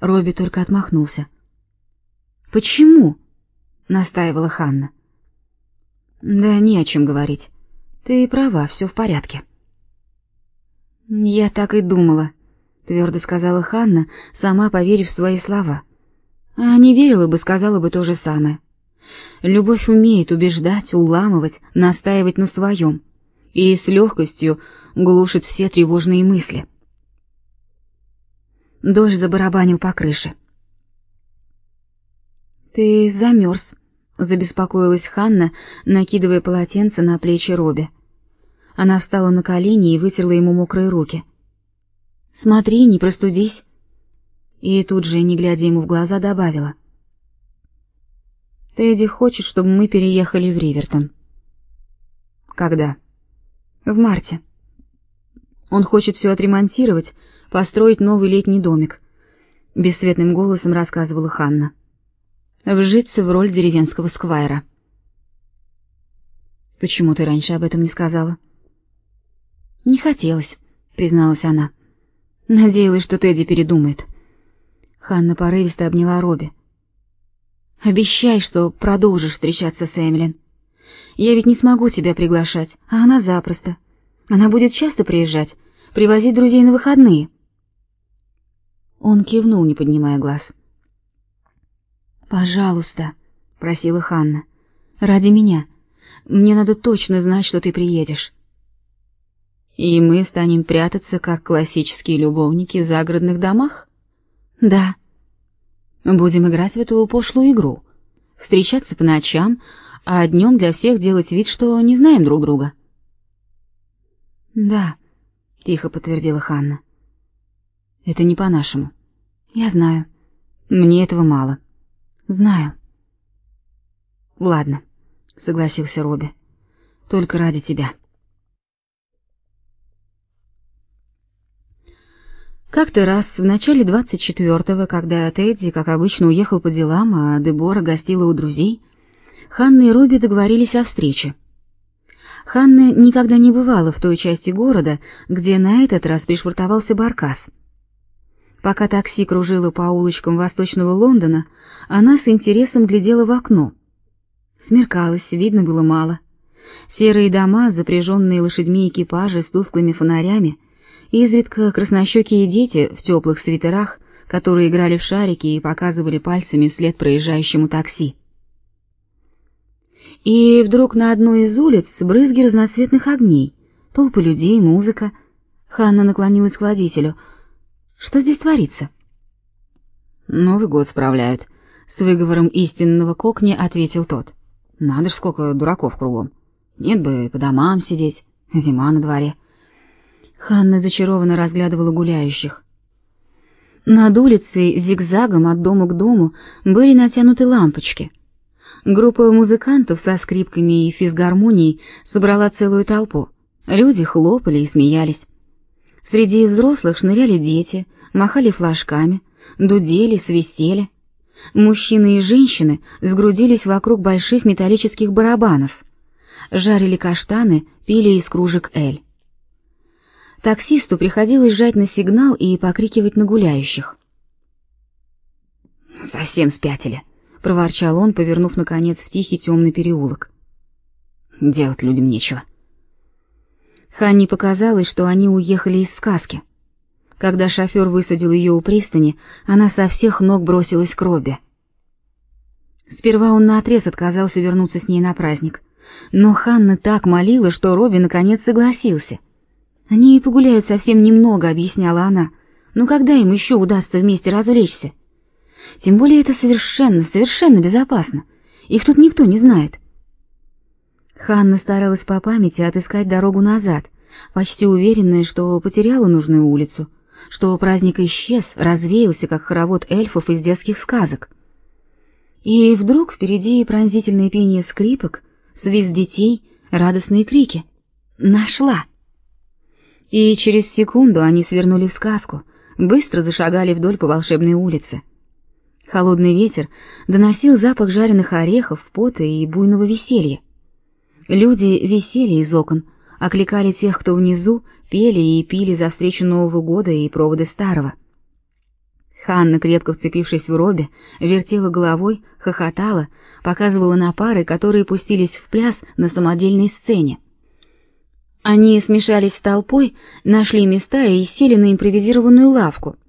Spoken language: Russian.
Робби только отмахнулся. «Почему?» — настаивала Ханна. «Да не о чем говорить. Ты права, все в порядке». «Я так и думала», — твердо сказала Ханна, сама поверив в свои слова. А не верила бы, сказала бы то же самое. Любовь умеет убеждать, уламывать, настаивать на своем и с легкостью глушит все тревожные мысли. Дождь забарабанил по крыше. «Ты замерз», — забеспокоилась Ханна, накидывая полотенце на плечи Робби. Она встала на колени и вытерла ему мокрые руки. «Смотри, не простудись». И тут же, не глядя ему в глаза, добавила. «Тедди хочет, чтобы мы переехали в Ривертон». «Когда?» «В марте». «Он хочет все отремонтировать, построить новый летний домик», — бесцветным голосом рассказывала Ханна. «Вжиться в роль деревенского сквайра». «Почему ты раньше об этом не сказала?» «Не хотелось», — призналась она. Надеялась, что Тедди передумает. Ханна порывисто обняла Робби. «Обещай, что продолжишь встречаться с Эмилин. Я ведь не смогу тебя приглашать, а она запросто. Она будет часто приезжать, привозить друзей на выходные». Он кивнул, не поднимая глаз. «Пожалуйста», — просила Ханна, — «ради меня. Мне надо точно знать, что ты приедешь». И мы станем прятаться, как классические любовники в загородных домах? Да. Будем играть в эту пошлую игру. Встречаться по ночам, а днем для всех делать вид, что не знаем друг друга. Да, тихо подтвердила Ханна. Это не по-нашему. Я знаю. Мне этого мало. Знаю. Ладно, согласился Робби. Только ради тебя. Как-то раз в начале двадцать четвертого, когда Тедди, как обычно, уехал по делам, а Дебора гостила у друзей, Ханна и Робби договорились о встрече. Ханна никогда не бывала в той части города, где на этот раз пришвартовался баркас. Пока такси кружило по улочкам восточного Лондона, она с интересом глядела в окно. Смеркалось, видно было мало. Серые дома, запряженные лошадьми экипажи с тусклыми фонарями — Изредка краснощекие дети в теплых свитерах, которые играли в шарики и показывали пальцами вслед проезжающему такси. И вдруг на одной из улиц брызги разноцветных огней, толпы людей, музыка. Ханна наклонилась к водителю. Что здесь творится? Новый год справляют, с выговором истинного кокни ответил тот. Надо ж сколько дураков кругом. Нет бы по домам сидеть, зима на дворе. Ханна зачарованно разглядывала гуляющих. Над улицей зигзагом от дома к дому были натянуты лампочки. Группа музыкантов со скрипками и физгармонией собрала целую толпу. Люди хлопали и смеялись. Среди взрослых шныряли дети, махали флажками, дудели, свистели. Мужчины и женщины сгрудились вокруг больших металлических барабанов. Жарили каштаны, пили из кружек эль. Таксисту приходилось жать на сигнал и покрикивать на гуляющих. «Совсем спятили», — проворчал он, повернув, наконец, в тихий темный переулок. «Делать людям нечего». Ханне показалось, что они уехали из сказки. Когда шофер высадил ее у пристани, она со всех ног бросилась к Робби. Сперва он наотрез отказался вернуться с ней на праздник, но Ханна так молила, что Робби наконец согласился. Они и погуляют совсем немного, объясняла она. Но когда им еще удастся вместе развлечься? Тем более это совершенно, совершенно безопасно. Их тут никто не знает. Ханна старалась по памяти отыскать дорогу назад, почти уверенная, что потеряла нужную улицу, что праздник исчез, развеялся, как хоровод эльфов из детских сказок. И вдруг впереди пронзительное пение скрипок, свист детей, радостные крики. Нашла! И через секунду они свернули в сказку, быстро зашагали вдоль по волшебной улице. Холодный ветер доносил запах жареных орехов, пота и буйного веселья. Люди висели из окон, окликали тех, кто внизу, пели и пили за встречу Нового года и проводы старого. Ханна, крепко вцепившись в Робби, вертела головой, хохотала, показывала на пары, которые пустились в пляс на самодельной сцене. Они смешались с толпой, нашли места и сели на импровизированную лавку —